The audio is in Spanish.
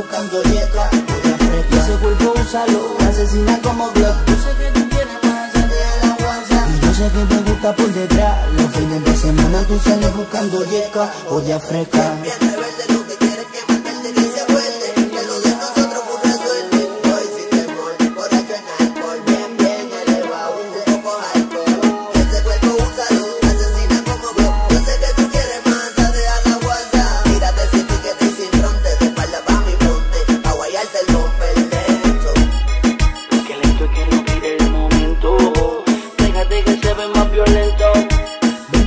buscando dieta, pura fresca. Y ese cuerpo úsalo, asesina como Glock. Yo sé que tú quieres más allá de la guasa. Y yo sé que te gusta por detrás. Los fines de semana tú sales buscando yeca, olla fresca.